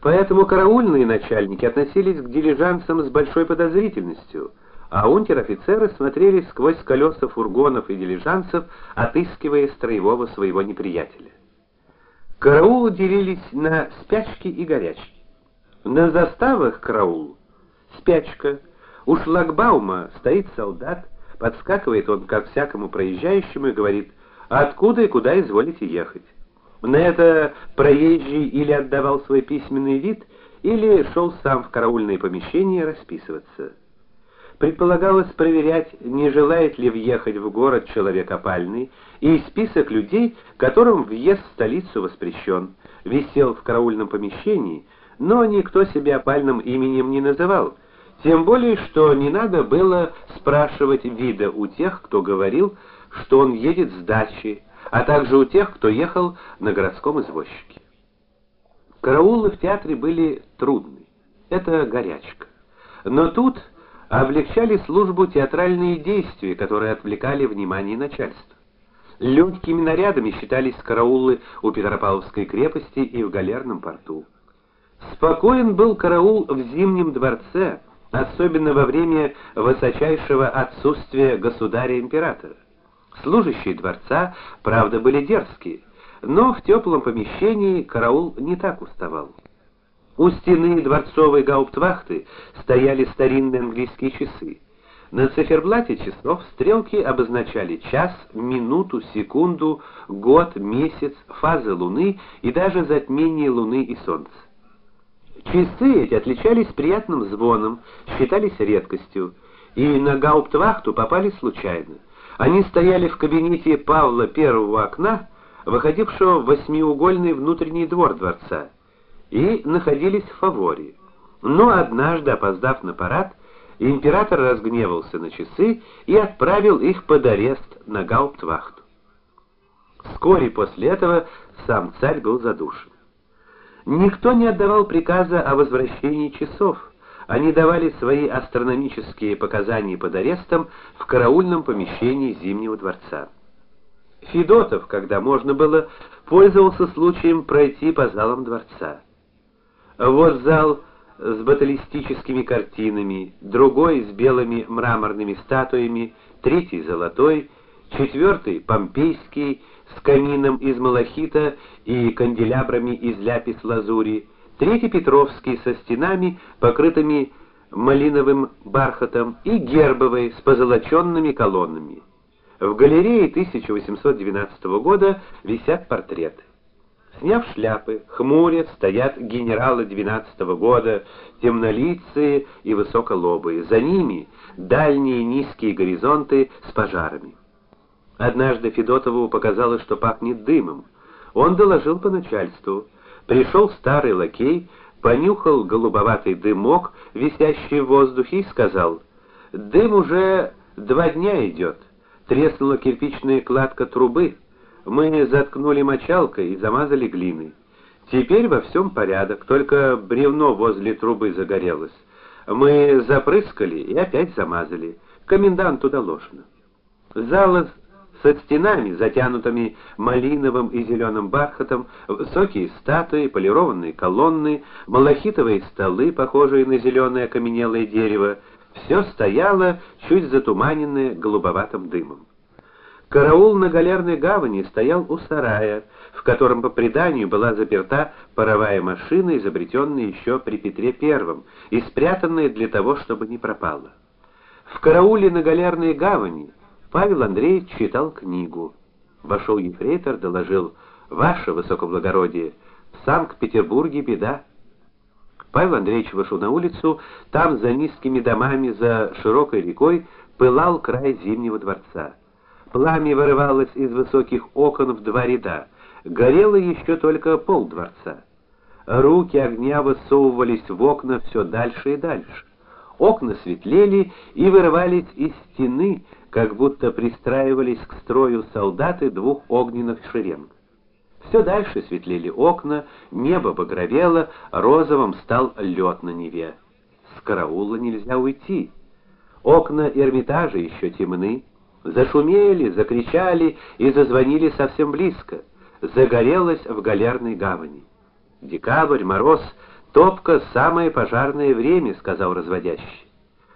Поэтому караульные начальники относились к дилижансам с большой подозрительностью, а унтер-офицеры смотрели сквозь колеса фургонов и дилижансов, отыскивая строевого своего неприятеля. Караулы делились на спячки и горячки. На заставах караул спячка. У шлагбаума стоит солдат, подскакивает он ко всякому проезжающему и говорит: "Откуда и куда изволите ехать?" На это проезжий или отдавал свой письменный вид, или шел сам в караульное помещение расписываться. Предполагалось проверять, не желает ли въехать в город человек опальный, и список людей, которым въезд в столицу воспрещен, висел в караульном помещении, но никто себя опальным именем не называл. Тем более, что не надо было спрашивать вида у тех, кто говорил, что он едет с дачи, а также у тех, кто ехал на городском извозчике. Караулы в театре были трудны. Это горячка. Но тут облегчали службу театральные действия, которые отвлекали внимание начальства. Легкими нарядами считались караулы у Петропавловской крепости и в Галерном порту. Спокоен был караул в Зимнем дворце, особенно во время высочайшего отсутствия государя-императора. Служащие дворца, правда, были дерзкие, но в теплом помещении караул не так уставал. У стены дворцовой гауптвахты стояли старинные английские часы. На циферблате часов стрелки обозначали час, минуту, секунду, год, месяц, фазы луны и даже затмение луны и солнца. Часы эти отличались приятным звоном, считались редкостью, и на гауптвахту попали случайно. Они стояли в кабинете Павла первого окна, выходившего в восьмиугольный внутренний двор дворца, и находились в фаворе. Но однажды, опоздав на парад, император разгневался на часы и отправил их под арест на гауптвахту. Вскоре после этого сам царь был задушен. Никто не отдавал приказа о возвращении часов. Они давали свои астрономические показания под арестом в караульном помещении Зимнего дворца. Федотов, когда можно было, пользовался случаем пройти по залам дворца. Вот зал с баталистическими картинами, другой с белыми мраморными статуями, третий золотой, четвертый помпейский с камином из малахита и канделябрами из ляпис-лазури. Третий Петровский со стенами, покрытыми малиновым бархатом, и гербовый с позолоченными колоннами. В галерее 1812 года висят портреты. Сняв шляпы, хмурясь, стоят генералы 12 года, темнолицые и высоколобые. За ними дальние низкие горизонты с пожарами. Однажды Федотову показалось, что пахнет дымом. Он доложил по начальству. Пришел старый лакей, понюхал голубоватый дымок, висящий в воздухе, и сказал: "Дым уже два дня идет. Треснула кирпичная кладка трубы. Мы заткнули мочалкой и замазали глиной. Теперь во всем порядок, только бревно возле трубы загорелось. Мы запрыскали и опять замазали. Коменданту доложено. Зал со стенами, затянутыми малиновым и зеленым бархатом, высокие статуи, полированные колонны, малахитовые столы, похожие на зеленое окаменелое дерево, все стояло чуть затуманенное голубоватым дымом. Караул на галерной гавани стоял у сарая, в котором по преданию была заперта паровая машина, изобретенная еще при Петре I и спрятанная для того, чтобы не пропала. В карауле на галерной гавани Павел Андреевич читал книгу. Вошел ефрейтор, доложил: "Ваше высокоблагородие, в Санкт-Петербурге беда". Павел Андреевич вышел на улицу, там за низкими домами, за широкой рекой пылал край Зимнего дворца. Пламя вырывалось из высоких окон в два ряда. Горело еще только пол дворца. Руки огня высовывались в окна все дальше и дальше. Окна светлели и вырывались из стены, как будто пристраивались к строю солдаты двух огненных шеренг. Все дальше светлели окна, небо багровело, розовым стал лед на Неве. С караула нельзя уйти. Окна Эрмитажа еще темны, зашумели, закричали и зазвонили совсем близко. Загорелось в галерной гавани. Декабрь, мороз, Топка самое пожарное время, сказал разводящий.